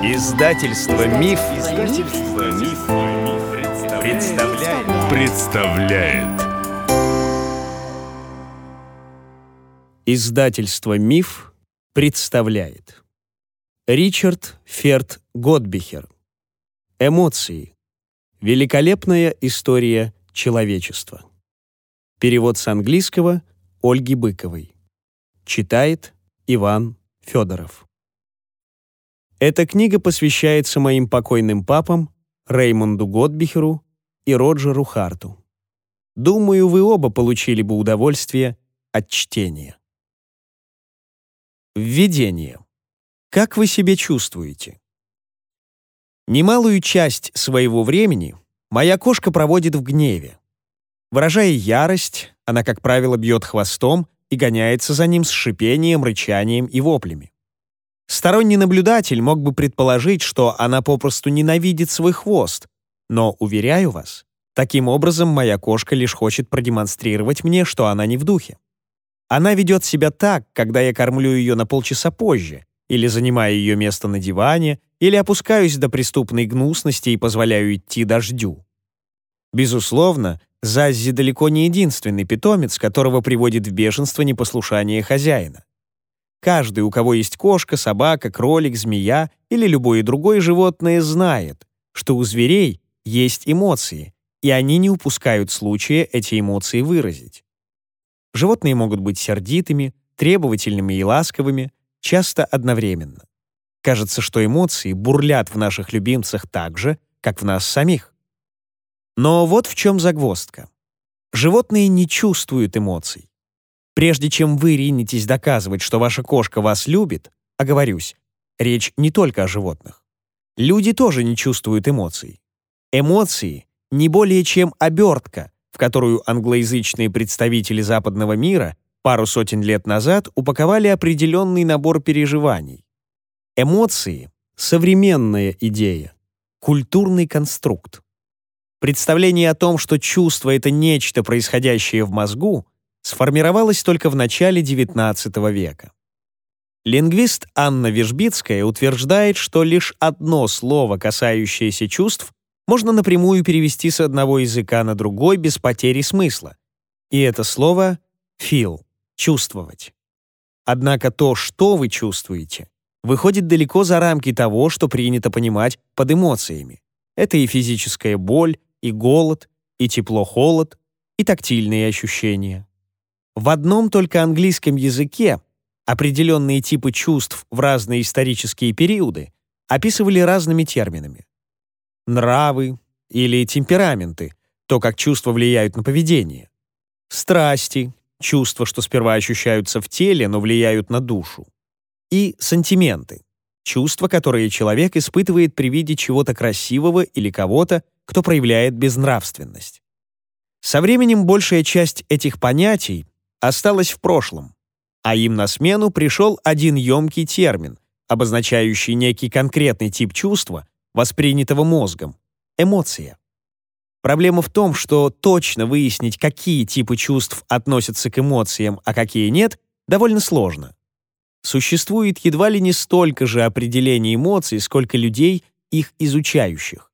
Издательство Миф, Издательство Миф, представляет. представляет. Издательство Миф представляет. Ричард Ферт Годбихер. Эмоции. Великолепная история человечества. Перевод с английского Ольги Быковой. Читает Иван Федоров. Эта книга посвящается моим покойным папам Реймонду Готбихеру и Роджеру Харту. Думаю, вы оба получили бы удовольствие от чтения. Введение. Как вы себя чувствуете? Немалую часть своего времени моя кошка проводит в гневе. Выражая ярость, она, как правило, бьет хвостом и гоняется за ним с шипением, рычанием и воплями. Сторонний наблюдатель мог бы предположить, что она попросту ненавидит свой хвост, но, уверяю вас, таким образом моя кошка лишь хочет продемонстрировать мне, что она не в духе. Она ведет себя так, когда я кормлю ее на полчаса позже, или занимаю ее место на диване, или опускаюсь до преступной гнусности и позволяю идти дождю. Безусловно, Заззи далеко не единственный питомец, которого приводит в бешенство непослушание хозяина. Каждый, у кого есть кошка, собака, кролик, змея или любое другое животное, знает, что у зверей есть эмоции, и они не упускают случая эти эмоции выразить. Животные могут быть сердитыми, требовательными и ласковыми, часто одновременно. Кажется, что эмоции бурлят в наших любимцах так же, как в нас самих. Но вот в чем загвоздка. Животные не чувствуют эмоций. Прежде чем вы ринетесь доказывать, что ваша кошка вас любит, оговорюсь, речь не только о животных. Люди тоже не чувствуют эмоций. Эмоции — не более чем обертка, в которую англоязычные представители западного мира пару сотен лет назад упаковали определенный набор переживаний. Эмоции — современная идея, культурный конструкт. Представление о том, что чувство — это нечто, происходящее в мозгу — сформировалась только в начале XIX века. Лингвист Анна Вежбицкая утверждает, что лишь одно слово, касающееся чувств, можно напрямую перевести с одного языка на другой без потери смысла. И это слово «feel» — «чувствовать». Однако то, что вы чувствуете, выходит далеко за рамки того, что принято понимать под эмоциями. Это и физическая боль, и голод, и тепло-холод, и тактильные ощущения. В одном только английском языке определенные типы чувств в разные исторические периоды описывали разными терминами. Нравы или темпераменты, то, как чувства влияют на поведение. Страсти, чувства, что сперва ощущаются в теле, но влияют на душу. И сантименты, чувства, которые человек испытывает при виде чего-то красивого или кого-то, кто проявляет безнравственность. Со временем большая часть этих понятий осталось в прошлом, а им на смену пришел один емкий термин, обозначающий некий конкретный тип чувства, воспринятого мозгом — эмоция. Проблема в том, что точно выяснить, какие типы чувств относятся к эмоциям, а какие нет, довольно сложно. Существует едва ли не столько же определений эмоций, сколько людей, их изучающих.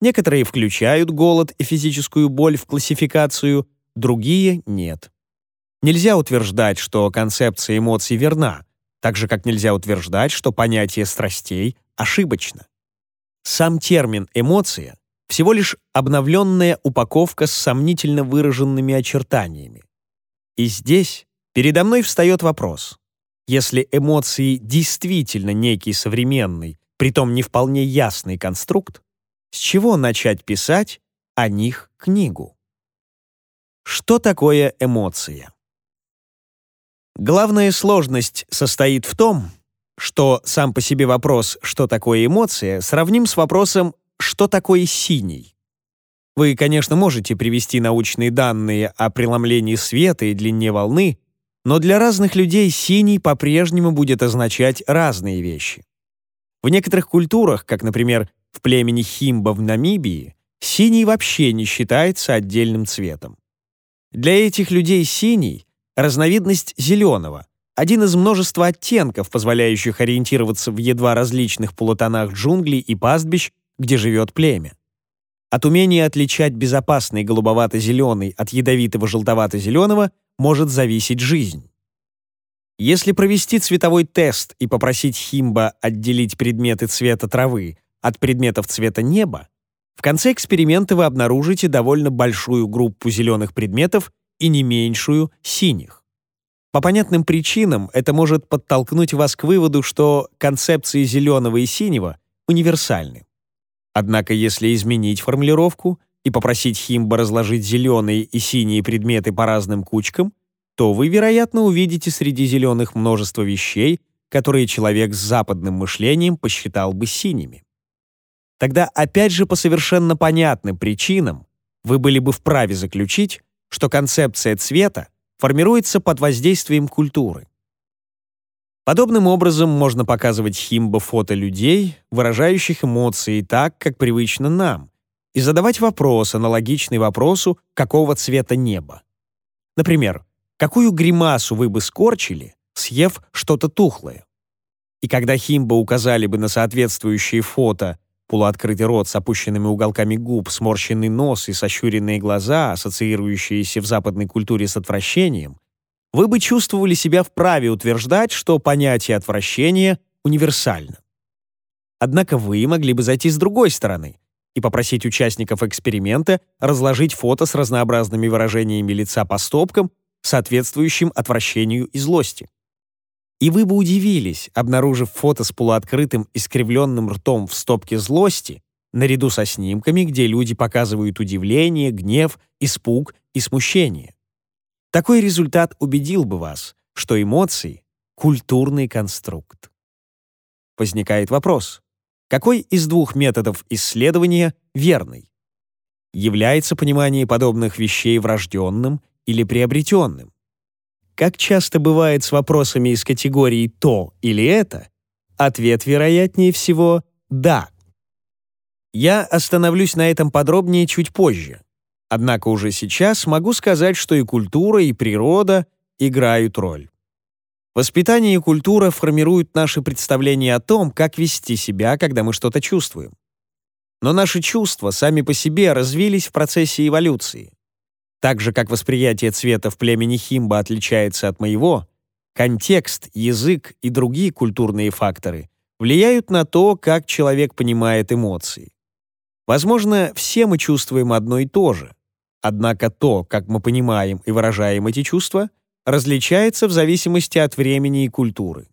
Некоторые включают голод и физическую боль в классификацию, другие — нет. Нельзя утверждать, что концепция эмоций верна, так же как нельзя утверждать, что понятие страстей ошибочно. Сам термин «эмоция» всего лишь обновленная упаковка с сомнительно выраженными очертаниями. И здесь передо мной встает вопрос. Если эмоции действительно некий современный, притом не вполне ясный конструкт, с чего начать писать о них книгу? Что такое эмоция? Главная сложность состоит в том, что сам по себе вопрос «что такое эмоция» сравним с вопросом «что такое синий?». Вы, конечно, можете привести научные данные о преломлении света и длине волны, но для разных людей синий по-прежнему будет означать разные вещи. В некоторых культурах, как, например, в племени Химба в Намибии, синий вообще не считается отдельным цветом. Для этих людей синий — Разновидность зеленого — один из множества оттенков, позволяющих ориентироваться в едва различных полутонах джунглей и пастбищ, где живет племя. От умения отличать безопасный голубовато-зеленый от ядовитого желтовато-зеленого может зависеть жизнь. Если провести цветовой тест и попросить Химба отделить предметы цвета травы от предметов цвета неба, в конце эксперимента вы обнаружите довольно большую группу зеленых предметов и не меньшую синих. По понятным причинам это может подтолкнуть вас к выводу, что концепции зеленого и синего универсальны. Однако если изменить формулировку и попросить Химба разложить зеленые и синие предметы по разным кучкам, то вы, вероятно, увидите среди зеленых множество вещей, которые человек с западным мышлением посчитал бы синими. Тогда опять же по совершенно понятным причинам вы были бы вправе заключить, что концепция цвета формируется под воздействием культуры. Подобным образом можно показывать химбо фото людей, выражающих эмоции так, как привычно нам, и задавать вопрос, аналогичный вопросу, какого цвета небо. Например, какую гримасу вы бы скорчили, съев что-то тухлое? И когда химбо указали бы на соответствующие фото Полуоткрытый рот с опущенными уголками губ, сморщенный нос и сощуренные глаза, ассоциирующиеся в западной культуре с отвращением, вы бы чувствовали себя вправе утверждать, что понятие отвращения универсально. Однако вы могли бы зайти с другой стороны и попросить участников эксперимента разложить фото с разнообразными выражениями лица по стопкам, соответствующим отвращению и злости. И вы бы удивились, обнаружив фото с полуоткрытым искривленным ртом в стопке злости, наряду со снимками, где люди показывают удивление, гнев, испуг и смущение. Такой результат убедил бы вас, что эмоции — культурный конструкт. Возникает вопрос, какой из двух методов исследования верный? Является понимание подобных вещей врожденным или приобретенным? Как часто бывает с вопросами из категории «то» или «это», ответ, вероятнее всего, «да». Я остановлюсь на этом подробнее чуть позже. Однако уже сейчас могу сказать, что и культура, и природа играют роль. Воспитание и культура формируют наши представления о том, как вести себя, когда мы что-то чувствуем. Но наши чувства сами по себе развились в процессе эволюции. Так же, как восприятие цвета в племени Химба отличается от моего, контекст, язык и другие культурные факторы влияют на то, как человек понимает эмоции. Возможно, все мы чувствуем одно и то же, однако то, как мы понимаем и выражаем эти чувства, различается в зависимости от времени и культуры.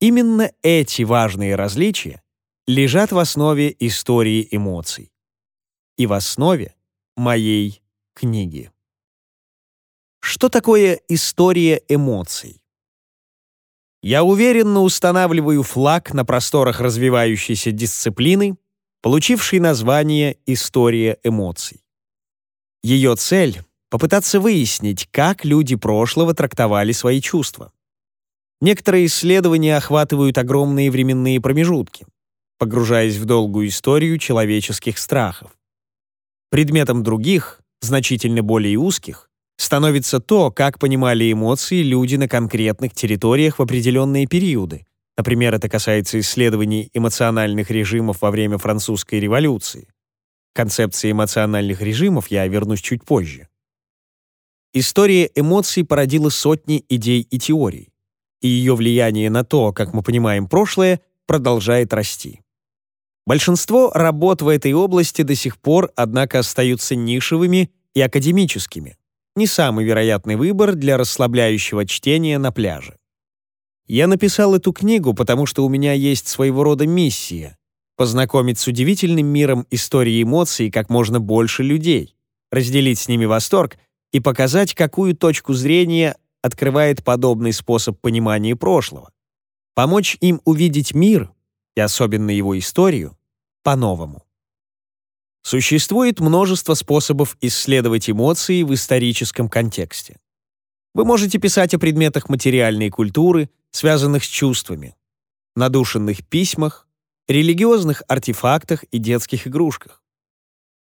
Именно эти важные различия лежат в основе истории эмоций. И в основе моей книги. Что такое история эмоций? Я уверенно устанавливаю флаг на просторах развивающейся дисциплины, получившей название «История эмоций». Ее цель — попытаться выяснить, как люди прошлого трактовали свои чувства. Некоторые исследования охватывают огромные временные промежутки, погружаясь в долгую историю человеческих страхов. Предметом других значительно более узких, становится то, как понимали эмоции люди на конкретных территориях в определенные периоды. Например, это касается исследований эмоциональных режимов во время французской революции. К концепции эмоциональных режимов я вернусь чуть позже. История эмоций породила сотни идей и теорий, и ее влияние на то, как мы понимаем прошлое, продолжает расти. Большинство работ в этой области до сих пор, однако, остаются нишевыми и академическими. Не самый вероятный выбор для расслабляющего чтения на пляже. Я написал эту книгу, потому что у меня есть своего рода миссия — познакомить с удивительным миром истории эмоций как можно больше людей, разделить с ними восторг и показать, какую точку зрения открывает подобный способ понимания прошлого. Помочь им увидеть мир, и особенно его историю, по-новому. Существует множество способов исследовать эмоции в историческом контексте. Вы можете писать о предметах материальной культуры, связанных с чувствами, надушенных письмах, религиозных артефактах и детских игрушках.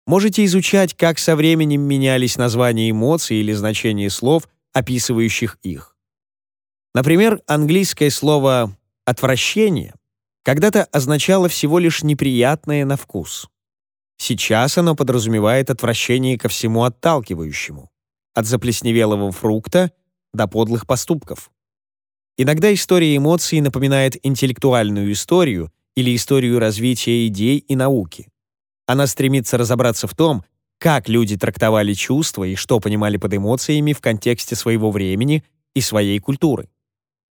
Можете изучать, как со временем менялись названия эмоций или значения слов, описывающих их. Например, английское слово «отвращение» когда-то означало всего лишь неприятное на вкус. Сейчас оно подразумевает отвращение ко всему отталкивающему, от заплесневелого фрукта до подлых поступков. Иногда история эмоций напоминает интеллектуальную историю или историю развития идей и науки. Она стремится разобраться в том, как люди трактовали чувства и что понимали под эмоциями в контексте своего времени и своей культуры.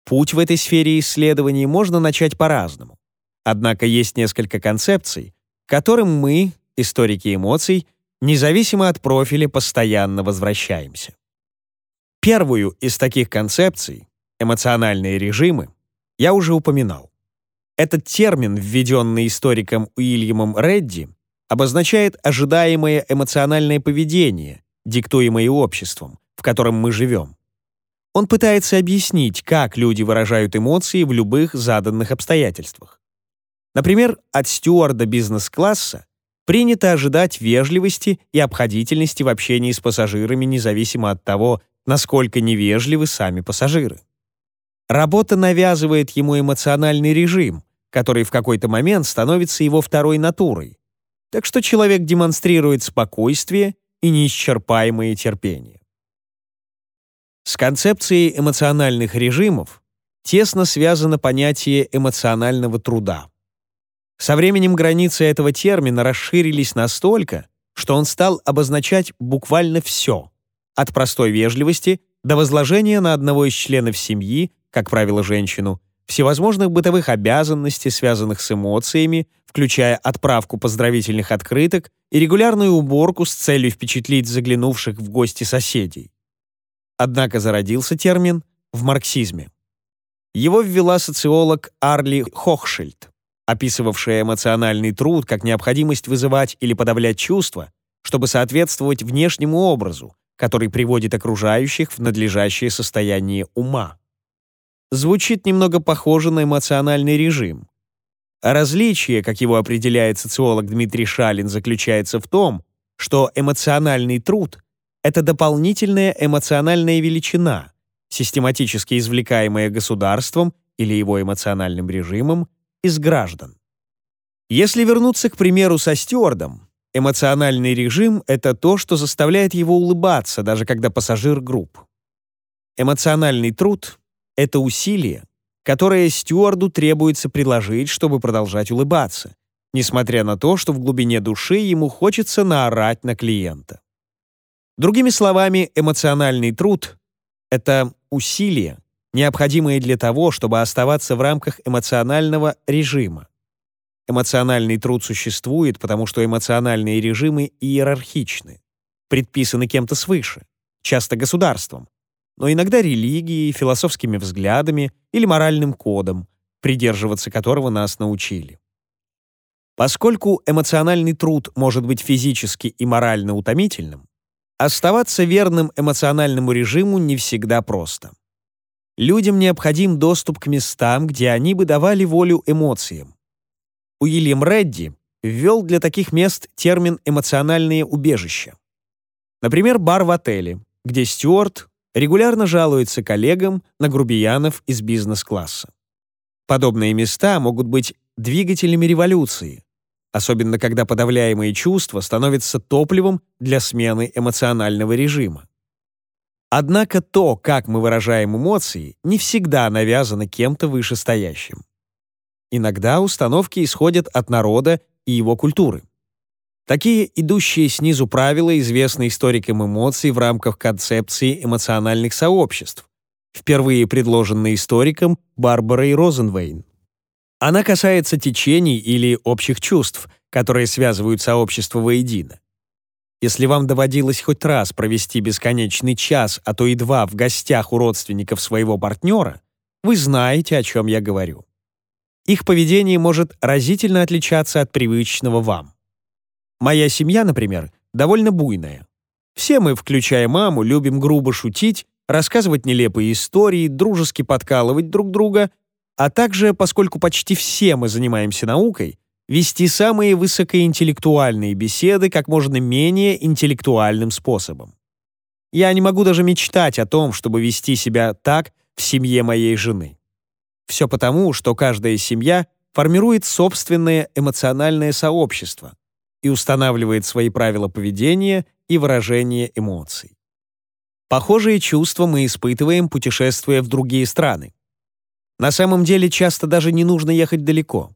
Путь в этой сфере исследований можно начать по-разному. Однако есть несколько концепций, которым мы, историки эмоций, независимо от профиля, постоянно возвращаемся. Первую из таких концепций, эмоциональные режимы, я уже упоминал. Этот термин, введенный историком Уильямом Редди, обозначает ожидаемое эмоциональное поведение, диктуемое обществом, в котором мы живем. Он пытается объяснить, как люди выражают эмоции в любых заданных обстоятельствах. Например, от стюарда бизнес-класса принято ожидать вежливости и обходительности в общении с пассажирами независимо от того, насколько невежливы сами пассажиры. Работа навязывает ему эмоциональный режим, который в какой-то момент становится его второй натурой. Так что человек демонстрирует спокойствие и неисчерпаемое терпение. С концепцией эмоциональных режимов тесно связано понятие эмоционального труда. Со временем границы этого термина расширились настолько, что он стал обозначать буквально все, от простой вежливости до возложения на одного из членов семьи, как правило, женщину, всевозможных бытовых обязанностей, связанных с эмоциями, включая отправку поздравительных открыток и регулярную уборку с целью впечатлить заглянувших в гости соседей. Однако зародился термин в марксизме. Его ввела социолог Арли Хохшильд описывавшая эмоциональный труд как необходимость вызывать или подавлять чувства, чтобы соответствовать внешнему образу, который приводит окружающих в надлежащее состояние ума. Звучит немного похоже на эмоциональный режим. Различие, как его определяет социолог Дмитрий Шалин, заключается в том, что эмоциональный труд — это дополнительная эмоциональная величина, систематически извлекаемая государством или его эмоциональным режимом, из граждан. Если вернуться к примеру со стюардом, эмоциональный режим — это то, что заставляет его улыбаться, даже когда пассажир груб. Эмоциональный труд — это усилие, которое стюарду требуется приложить, чтобы продолжать улыбаться, несмотря на то, что в глубине души ему хочется наорать на клиента. Другими словами, эмоциональный труд — это усилие, необходимые для того, чтобы оставаться в рамках эмоционального режима. Эмоциональный труд существует, потому что эмоциональные режимы иерархичны, предписаны кем-то свыше, часто государством, но иногда религией, философскими взглядами или моральным кодом, придерживаться которого нас научили. Поскольку эмоциональный труд может быть физически и морально утомительным, оставаться верным эмоциональному режиму не всегда просто. Людям необходим доступ к местам, где они бы давали волю эмоциям. Уильям Редди ввел для таких мест термин «эмоциональные убежища». Например, бар в отеле, где стюарт регулярно жалуется коллегам на грубиянов из бизнес-класса. Подобные места могут быть двигателями революции, особенно когда подавляемые чувства становятся топливом для смены эмоционального режима. Однако то, как мы выражаем эмоции, не всегда навязано кем-то вышестоящим. Иногда установки исходят от народа и его культуры. Такие идущие снизу правила известны историкам эмоций в рамках концепции эмоциональных сообществ, впервые предложенные историком Барбарой Розенвейн. Она касается течений или общих чувств, которые связывают сообщество воедино. Если вам доводилось хоть раз провести бесконечный час, а то и два в гостях у родственников своего партнера, вы знаете, о чем я говорю. Их поведение может разительно отличаться от привычного вам. Моя семья, например, довольно буйная. Все мы, включая маму, любим грубо шутить, рассказывать нелепые истории, дружески подкалывать друг друга, а также, поскольку почти все мы занимаемся наукой, вести самые высокоинтеллектуальные беседы как можно менее интеллектуальным способом. Я не могу даже мечтать о том, чтобы вести себя так в семье моей жены. Все потому, что каждая семья формирует собственное эмоциональное сообщество и устанавливает свои правила поведения и выражения эмоций. Похожие чувства мы испытываем, путешествуя в другие страны. На самом деле часто даже не нужно ехать далеко.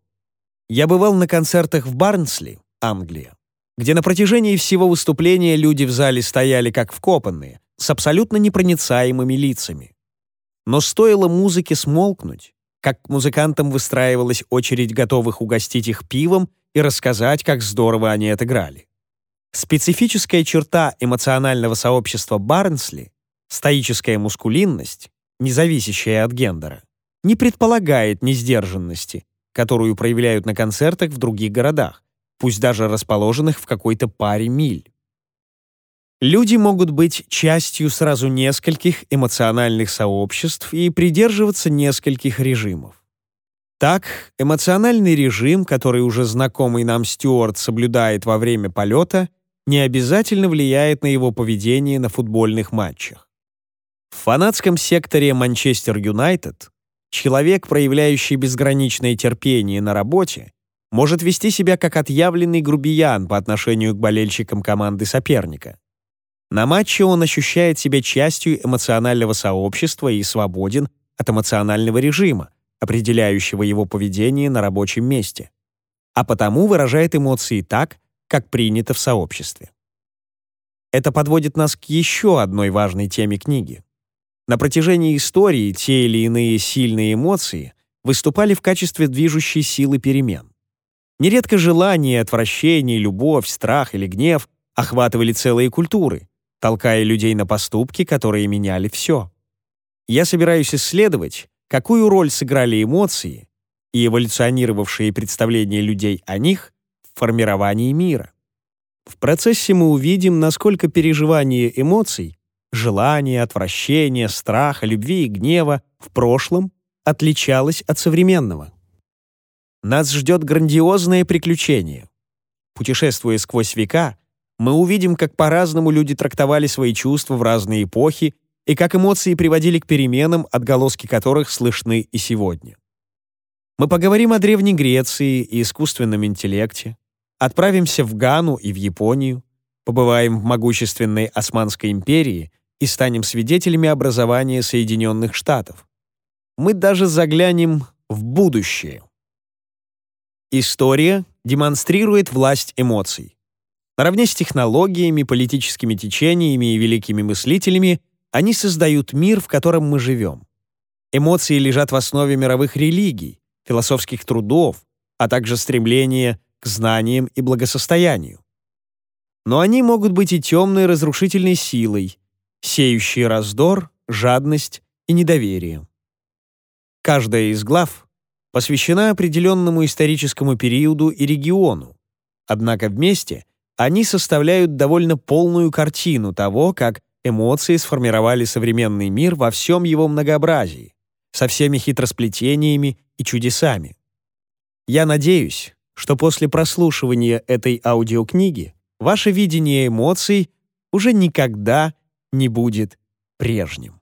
Я бывал на концертах в Барнсли, Англия, где на протяжении всего выступления люди в зале стояли как вкопанные, с абсолютно непроницаемыми лицами. Но стоило музыке смолкнуть, как к музыкантам выстраивалась очередь готовых угостить их пивом и рассказать, как здорово они отыграли. Специфическая черта эмоционального сообщества Барнсли — стоическая мускулинность, не зависящая от гендера, не предполагает несдержанности, которую проявляют на концертах в других городах, пусть даже расположенных в какой-то паре миль. Люди могут быть частью сразу нескольких эмоциональных сообществ и придерживаться нескольких режимов. Так, эмоциональный режим, который уже знакомый нам Стюарт соблюдает во время полета, не обязательно влияет на его поведение на футбольных матчах. В фанатском секторе Манчестер Юнайтед Человек, проявляющий безграничное терпение на работе, может вести себя как отъявленный грубиян по отношению к болельщикам команды соперника. На матче он ощущает себя частью эмоционального сообщества и свободен от эмоционального режима, определяющего его поведение на рабочем месте, а потому выражает эмоции так, как принято в сообществе. Это подводит нас к еще одной важной теме книги на протяжении истории те или иные сильные эмоции выступали в качестве движущей силы перемен. Нередко желание, отвращение, любовь, страх или гнев охватывали целые культуры, толкая людей на поступки, которые меняли все. Я собираюсь исследовать, какую роль сыграли эмоции и эволюционировавшие представления людей о них в формировании мира. В процессе мы увидим, насколько переживание эмоций Желание, отвращение, страха, любви и гнева в прошлом отличалось от современного. Нас ждет грандиозное приключение. Путешествуя сквозь века, мы увидим, как по-разному люди трактовали свои чувства в разные эпохи и как эмоции приводили к переменам, отголоски которых слышны и сегодня. Мы поговорим о Древней Греции и искусственном интеллекте, отправимся в Гану и в Японию, побываем в могущественной Османской империи и станем свидетелями образования Соединенных Штатов. Мы даже заглянем в будущее. История демонстрирует власть эмоций. Наравне с технологиями, политическими течениями и великими мыслителями они создают мир, в котором мы живем. Эмоции лежат в основе мировых религий, философских трудов, а также стремления к знаниям и благосостоянию. Но они могут быть и темной разрушительной силой, сеющий раздор, жадность и недоверие. Каждая из глав посвящена определенному историческому периоду и региону, однако вместе они составляют довольно полную картину того, как эмоции сформировали современный мир во всем его многообразии, со всеми хитросплетениями и чудесами. Я надеюсь, что после прослушивания этой аудиокниги ваше видение эмоций уже никогда не не будет прежним.